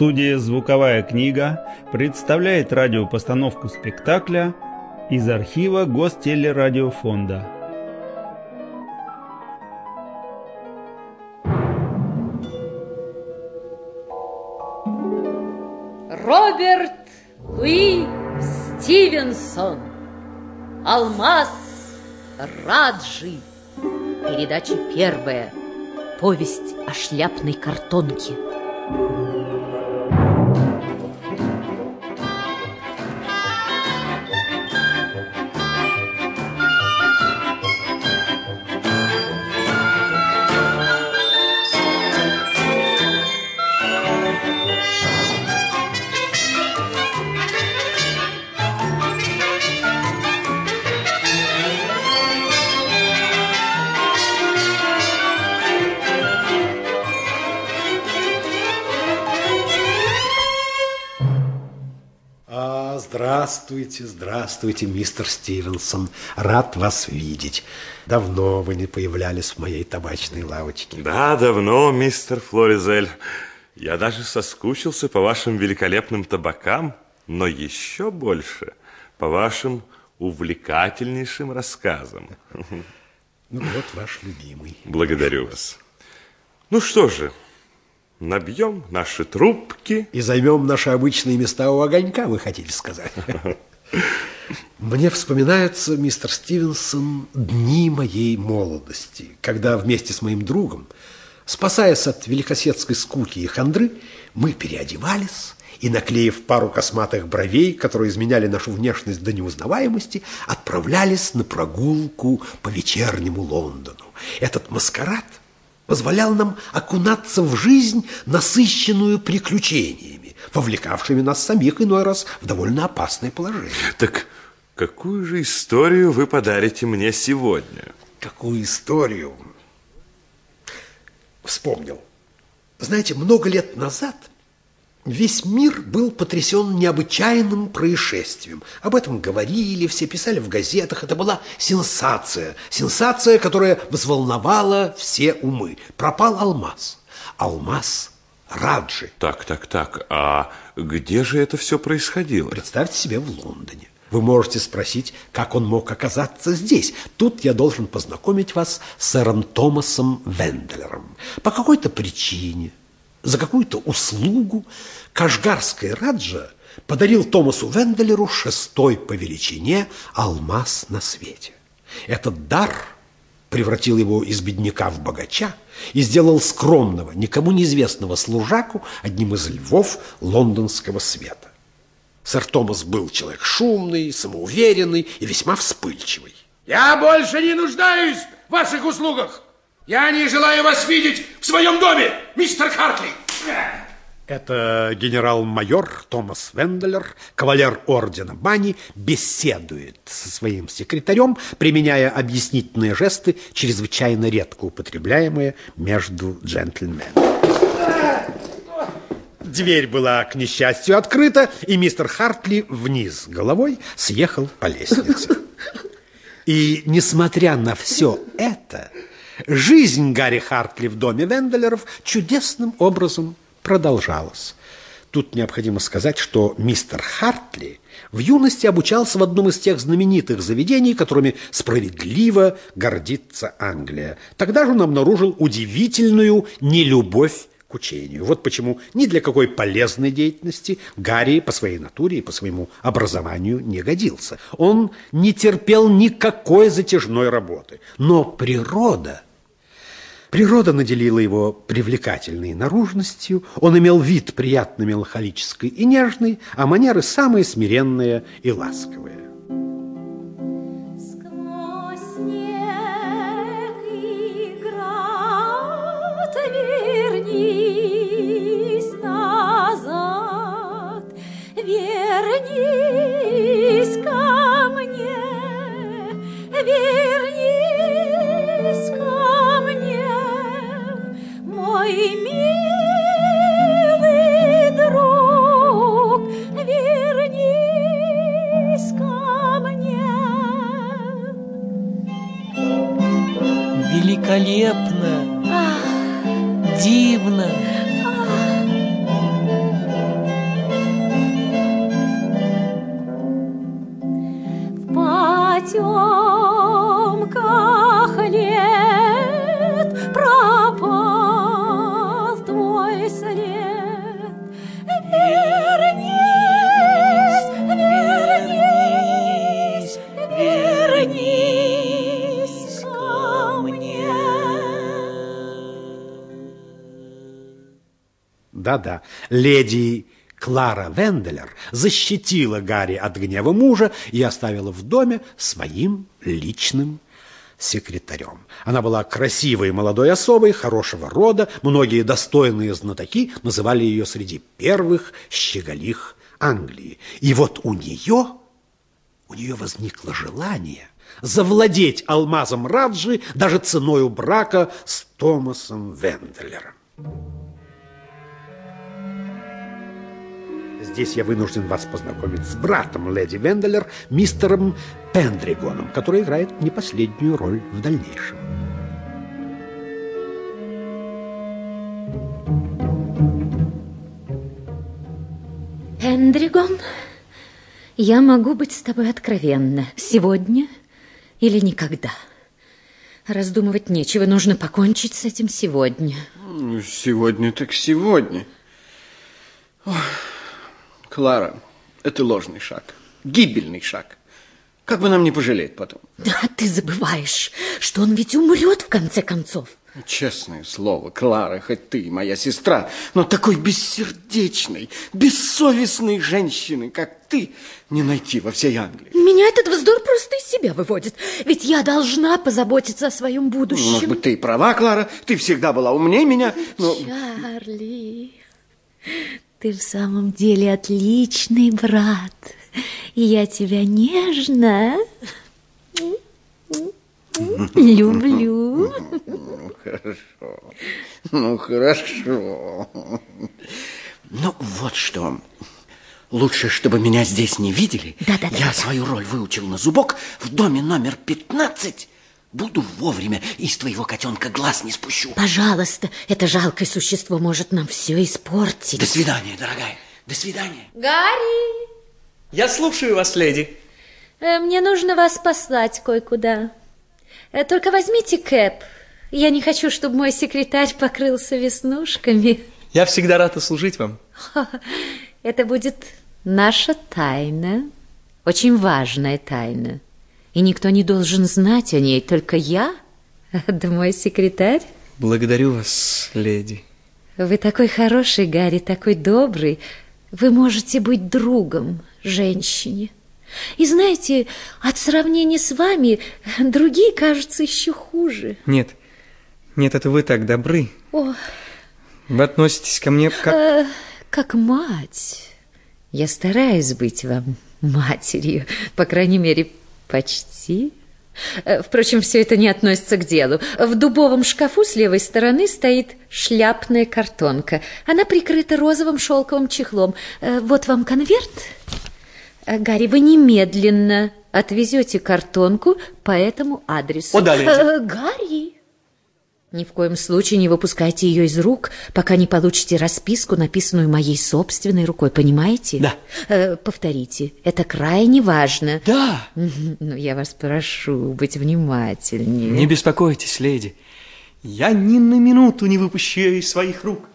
Студия «Звуковая книга» представляет радиопостановку спектакля из архива Гостелерадиофонда. Роберт Луи Стивенсон Алмаз Раджи. Передача первая. Повесть о шляпной картонке. А, здравствуйте, здравствуйте, мистер Стивенсон. Рад вас видеть. Давно вы не появлялись в моей табачной лавочке. Да, давно, мистер Флоризель. Я даже соскучился по вашим великолепным табакам, но еще больше по вашим увлекательнейшим рассказам. Ну, вот ваш любимый. Благодарю вас. Ну что же, набьем наши трубки. И займем наши обычные места у огонька, вы хотите сказать? Мне вспоминаются, мистер Стивенсон, дни моей молодости, когда вместе с моим другом, спасаясь от великосветской скуки и хандры, мы переодевались и, наклеив пару косматых бровей, которые изменяли нашу внешность до неузнаваемости, отправлялись на прогулку по вечернему Лондону. Этот маскарад позволял нам окунаться в жизнь, насыщенную приключениями, вовлекавшими нас самих иной раз в довольно опасное положение. Так какую же историю вы подарите мне сегодня? Какую историю? Вспомнил. Знаете, много лет назад весь мир был потрясен необычайным происшествием. Об этом говорили, все писали в газетах. Это была сенсация. Сенсация, которая взволновала все умы. Пропал алмаз. Алмаз Раджи. Так, так, так, а где же это все происходило? Представьте себе в Лондоне. Вы можете спросить, как он мог оказаться здесь. Тут я должен познакомить вас с сэром Томасом Венделером. По какой-то причине, за какую-то услугу, Кашгарский Раджа подарил Томасу Венделеру шестой по величине алмаз на свете. Этот дар превратил его из бедняка в богача и сделал скромного, никому неизвестного служаку одним из львов лондонского света. Сэр Томас был человек шумный, самоуверенный и весьма вспыльчивый. Я больше не нуждаюсь в ваших услугах. Я не желаю вас видеть в своем доме, мистер Хартли. Это генерал-майор Томас Венделер, кавалер ордена Бани, беседует со своим секретарем, применяя объяснительные жесты, чрезвычайно редко употребляемые между джентльменами. Дверь была, к несчастью, открыта, и мистер Хартли вниз головой съехал по лестнице. И, несмотря на все это, жизнь Гарри Хартли в доме Венделеров чудесным образом продолжалась. Тут необходимо сказать, что мистер Хартли в юности обучался в одном из тех знаменитых заведений, которыми справедливо гордится Англия. Тогда же он обнаружил удивительную нелюбовь к учению. Вот почему ни для какой полезной деятельности Гарри по своей натуре и по своему образованию не годился. Он не терпел никакой затяжной работы. Но природа... Природа наделила его привлекательной наружностью, он имел вид приятно меланхолический и нежный, а манеры самые смиренные и ласковые. Вернись назад, вернись Великолепно, Да-да, леди Клара Венделер защитила Гарри от гнева мужа и оставила в доме своим личным секретарем. Она была красивой молодой особой, хорошего рода. Многие достойные знатоки называли ее среди первых щеголих Англии. И вот у нее, у нее возникло желание завладеть алмазом Раджи даже ценою брака с Томасом Венделером. Здесь я вынужден вас познакомить с братом леди Венделер, мистером Пендригоном, который играет не последнюю роль в дальнейшем. Пендригон, я могу быть с тобой откровенна. Сегодня или никогда. Раздумывать нечего, нужно покончить с этим сегодня. Сегодня так сегодня. Ох, Клара, это ложный шаг, гибельный шаг. Как бы нам не пожалеть потом. А ты забываешь, что он ведь умрет в конце концов. Честное слово, Клара, хоть ты моя сестра, но такой бессердечной, бессовестной женщины, как ты, не найти во всей Англии. Меня этот вздор просто из себя выводит. Ведь я должна позаботиться о своем будущем. Может быть, ты и права, Клара, ты всегда была умнее меня, но... Чарли, ты в самом деле отличный брат. И я тебя нежно люблю. Ну, хорошо, ну, хорошо. Ну, вот что. Лучше, чтобы меня здесь не видели. Да-да-да. Я свою роль выучил на зубок. В доме номер 15 буду вовремя. и Из твоего котенка глаз не спущу. Пожалуйста, это жалкое существо может нам все испортить. До свидания, дорогая. До свидания. Гарри, Я слушаю вас, леди. э, мне нужно вас послать кое-куда. Э, Только возьмите кэп. Я не хочу, чтобы мой секретарь покрылся веснушками. Я всегда рад услужить вам. Это будет наша тайна, очень важная тайна. И никто не должен знать о ней, только я, да мой секретарь. Благодарю вас, леди. Вы такой хороший, Гарри, такой добрый. Вы можете быть другом женщине. И знаете, от сравнения с вами другие кажутся еще хуже. Нет, нет, это вы так добры. О, Вы относитесь ко мне как... э, как мать. Я стараюсь быть вам матерью, по крайней мере, почти. Э, Впрочем, все это не относится к делу. В дубовом шкафу с левой стороны стоит шляпная картонка. Она прикрыта розовым шелковым чехлом. Э, Вот вам конверт. Э, Гарри, вы немедленно отвезете картонку по этому адресу. О, да, Гарри! Ни в коем случае не выпускайте ее из рук, пока не получите расписку, написанную моей собственной рукой, понимаете? Да. Э, повторите, это крайне важно. Да. Мгм. Ну, я вас прошу быть внимательнее. Не беспокойтесь, леди. Я ни на минуту не выпущу ее из своих рук.